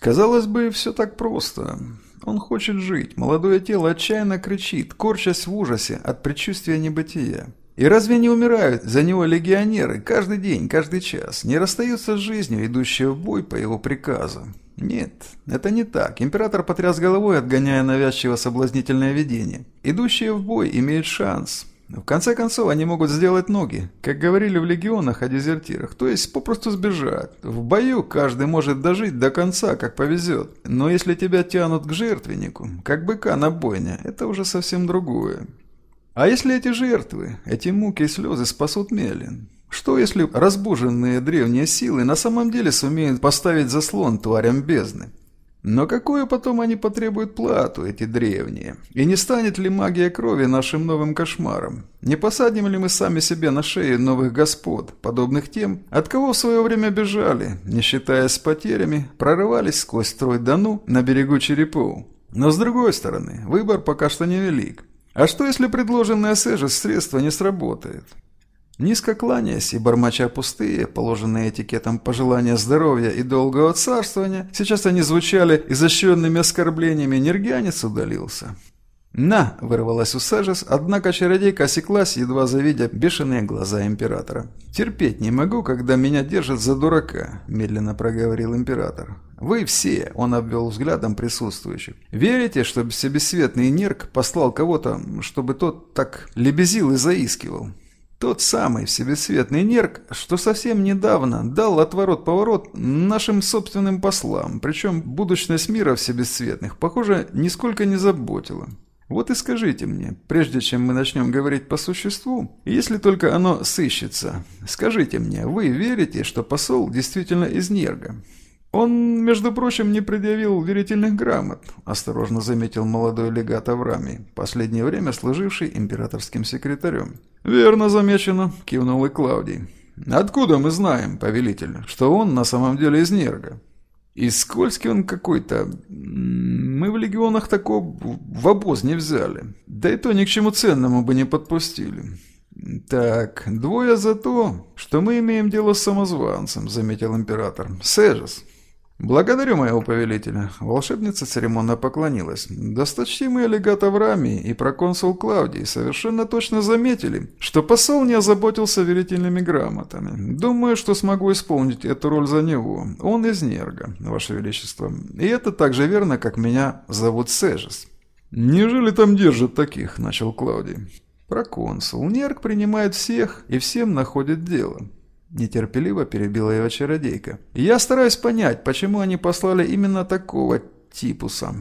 Казалось бы, все так просто. Он хочет жить, молодое тело отчаянно кричит, корчась в ужасе от предчувствия небытия. И разве не умирают за него легионеры каждый день, каждый час, не расстаются с жизнью, идущие в бой по его приказу? Нет, это не так. Император потряс головой, отгоняя навязчиво соблазнительное видение. Идущие в бой имеют шанс. В конце концов, они могут сделать ноги, как говорили в легионах о дезертирах, то есть попросту сбежать. В бою каждый может дожить до конца, как повезет. Но если тебя тянут к жертвеннику, как быка на бойне, это уже совсем другое. А если эти жертвы, эти муки и слезы спасут Мелин? Что если разбуженные древние силы на самом деле сумеют поставить заслон тварям бездны? Но какую потом они потребуют плату, эти древние? И не станет ли магия крови нашим новым кошмаром? Не посадим ли мы сами себе на шею новых господ, подобных тем, от кого в свое время бежали, не считаясь потерями, прорывались сквозь строй Дону на берегу Черепов? Но с другой стороны, выбор пока что невелик. А что если предложенное Сэжес средство не сработает? Низко кланяясь и бормоча пустые, положенные этикетом пожелания здоровья и долгого царствования, сейчас они звучали изощренными оскорблениями, нергянец удалился. «На!» – вырвалась у Сажес, однако чародейка осеклась, едва завидя бешеные глаза императора. «Терпеть не могу, когда меня держат за дурака», – медленно проговорил император. «Вы все», – он обвел взглядом присутствующих, – «верите, что всебесцветный нерк послал кого-то, чтобы тот так лебезил и заискивал?» Тот самый всебесцветный нерк, что совсем недавно дал отворот-поворот нашим собственным послам, причем будущность мира всебесцветных, похоже, нисколько не заботила. Вот и скажите мне, прежде чем мы начнем говорить по существу, если только оно сыщется, скажите мне, вы верите, что посол действительно из Нерга? «Он, между прочим, не предъявил верительных грамот», – осторожно заметил молодой легат Авраамий, последнее время служивший императорским секретарем. «Верно замечено», – кивнул и Клавдий. «Откуда мы знаем, повелитель, что он на самом деле из Нерга?» «И скользкий он какой-то. Мы в легионах такого в обоз не взяли. Да и то ни к чему ценному бы не подпустили». «Так, двое за то, что мы имеем дело с самозванцем», — заметил император. «Сежес, «Благодарю моего повелителя». Волшебница церемонно поклонилась. Досточтимые легат Авраамий и проконсул Клавдий совершенно точно заметили, что посол не озаботился верительными грамотами. Думаю, что смогу исполнить эту роль за него. Он из Нерга, Ваше Величество. И это так же верно, как меня зовут Сежес. «Неужели там держат таких?» – начал Клавдий. «Проконсул. Нерг принимает всех и всем находит дело». Нетерпеливо перебила его чародейка. «Я стараюсь понять, почему они послали именно такого типуса.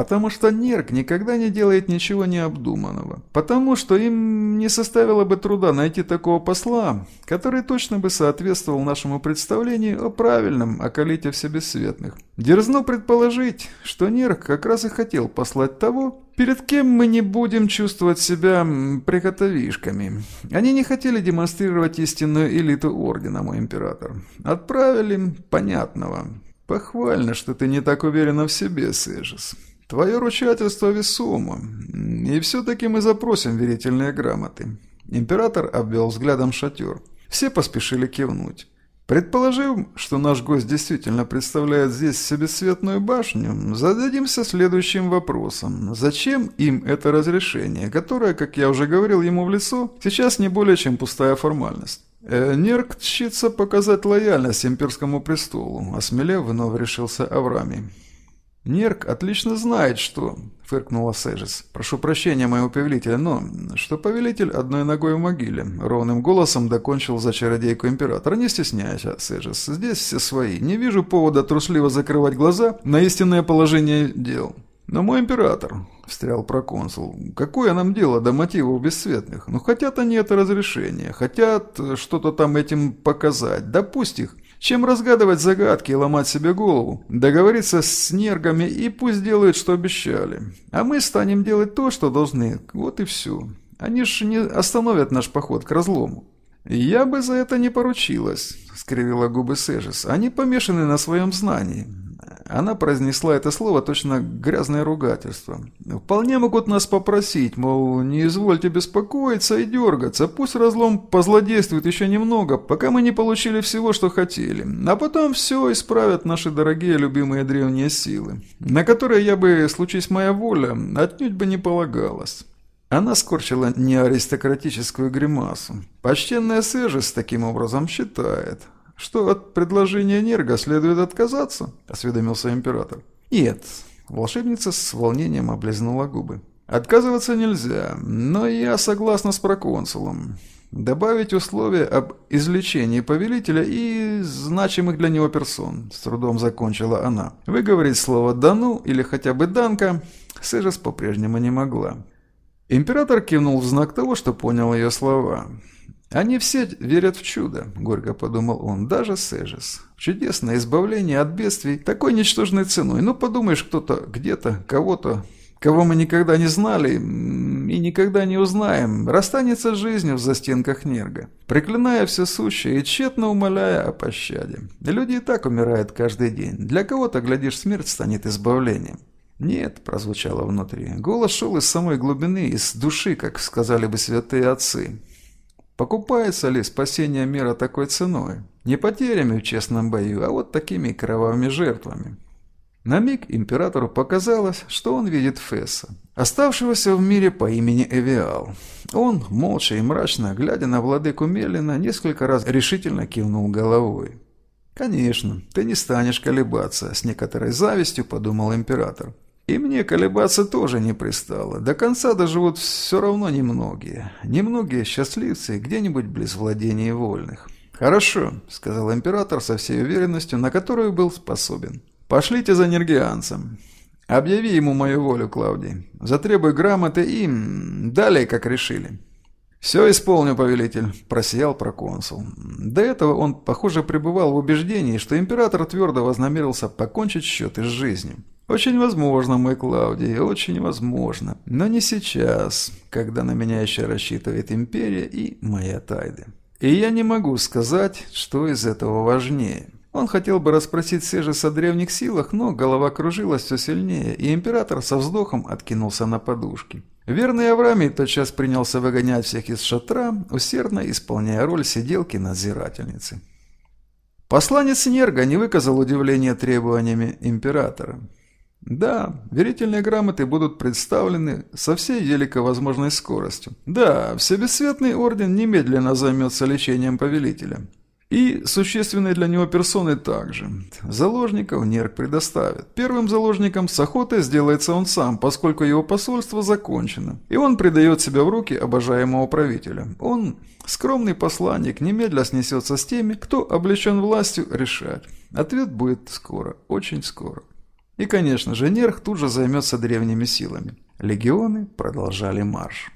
Потому что Нерк никогда не делает ничего необдуманного. Потому что им не составило бы труда найти такого посла, который точно бы соответствовал нашему представлению о правильном околите всебесцветных. Дерзну предположить, что Нерк как раз и хотел послать того, перед кем мы не будем чувствовать себя приготовишками. Они не хотели демонстрировать истинную элиту Ордена, мой император. Отправили понятного. Похвально, что ты не так уверена в себе, Сэжис. Твое ручательство весомо, и все-таки мы запросим верительные грамоты». Император обвел взглядом шатер. Все поспешили кивнуть. Предположив, что наш гость действительно представляет здесь себесцветную башню, зададимся следующим вопросом. Зачем им это разрешение, которое, как я уже говорил ему в лицо, сейчас не более чем пустая формальность? Э, Нерк тщится показать лояльность имперскому престолу, осмелев вновь решился Авраамий. «Нерк отлично знает, что...» — фыркнула Сэжис. «Прошу прощения, моего повелителя, но... Что повелитель одной ногой в могиле?» Ровным голосом докончил за чародейку император. «Не стесняйся, Сэжис, здесь все свои. Не вижу повода трусливо закрывать глаза на истинное положение дел». «Но мой император», — встрял проконсул, — «какое нам дело до мотивов бесцветных? Ну, хотят они это разрешение, хотят что-то там этим показать. Да пусть их. Чем разгадывать загадки и ломать себе голову? Договориться с нергами и пусть делают, что обещали. А мы станем делать то, что должны. Вот и все. Они ж не остановят наш поход к разлому. «Я бы за это не поручилась», — скривила губы Сэжис. «Они помешаны на своем знании. Она произнесла это слово точно грязное ругательство. «Вполне могут нас попросить, мол, не извольте беспокоиться и дергаться, пусть разлом позлодействует еще немного, пока мы не получили всего, что хотели, а потом все исправят наши дорогие любимые древние силы, на которые я бы, случись моя воля, отнюдь бы не полагалась». Она скорчила неаристократическую гримасу. Почтенная Сэжис таким образом считает, что от предложения Нерга следует отказаться, осведомился император. Нет, волшебница с волнением облизнула губы. Отказываться нельзя, но я согласна с проконсулом. Добавить условия об излечении повелителя и значимых для него персон. С трудом закончила она. Выговорить слово «дану» или хотя бы «данка» Сэжес по-прежнему не могла. Император кивнул в знак того, что понял ее слова. «Они все верят в чудо», — горько подумал он, — «даже Сэжис. Чудесное избавление от бедствий такой ничтожной ценой. Ну, подумаешь, кто-то где-то, кого-то, кого мы никогда не знали и никогда не узнаем, расстанется с жизнью в застенках Нерга, проклиная все сущее и тщетно умоляя о пощаде. Люди и так умирают каждый день. Для кого-то, глядишь, смерть станет избавлением». «Нет», – прозвучало внутри. Голос шел из самой глубины, из души, как сказали бы святые отцы. Покупается ли спасение мира такой ценой? Не потерями в честном бою, а вот такими кровавыми жертвами. На миг императору показалось, что он видит Фесса, оставшегося в мире по имени Эвиал. Он, молча и мрачно, глядя на владыку Мелина, несколько раз решительно кивнул головой. «Конечно, ты не станешь колебаться», — с некоторой завистью подумал император. И мне колебаться тоже не пристало. До конца доживут все равно немногие. Немногие счастливцы где-нибудь близ владений вольных. «Хорошо», — сказал император со всей уверенностью, на которую был способен. «Пошлите за нергианцем. Объяви ему мою волю, Клавдий. Затребуй грамоты и... далее, как решили». «Все исполню, повелитель», – просиял проконсул. До этого он, похоже, пребывал в убеждении, что император твердо вознамерился покончить счеты с жизнью. «Очень возможно, мой Клаудий, очень возможно. Но не сейчас, когда на меня еще рассчитывает Империя и моя Тайды. И я не могу сказать, что из этого важнее». Он хотел бы расспросить Сежес о древних силах, но голова кружилась все сильнее, и император со вздохом откинулся на подушки. Верный Авраамий тотчас принялся выгонять всех из шатра, усердно исполняя роль сиделки-надзирательницы. Посланец Нерга не выказал удивления требованиями императора. Да, верительные грамоты будут представлены со всей велико возможной скоростью. Да, Всебесцветный Орден немедленно займется лечением повелителя. И существенные для него персоны также. Заложников Нерк предоставит. Первым заложником с охотой сделается он сам, поскольку его посольство закончено. И он предает себя в руки обожаемого правителя. Он, скромный посланник, немедля снесется с теми, кто облечен властью решать. Ответ будет скоро, очень скоро. И, конечно же, Нерх тут же займется древними силами. Легионы продолжали марш.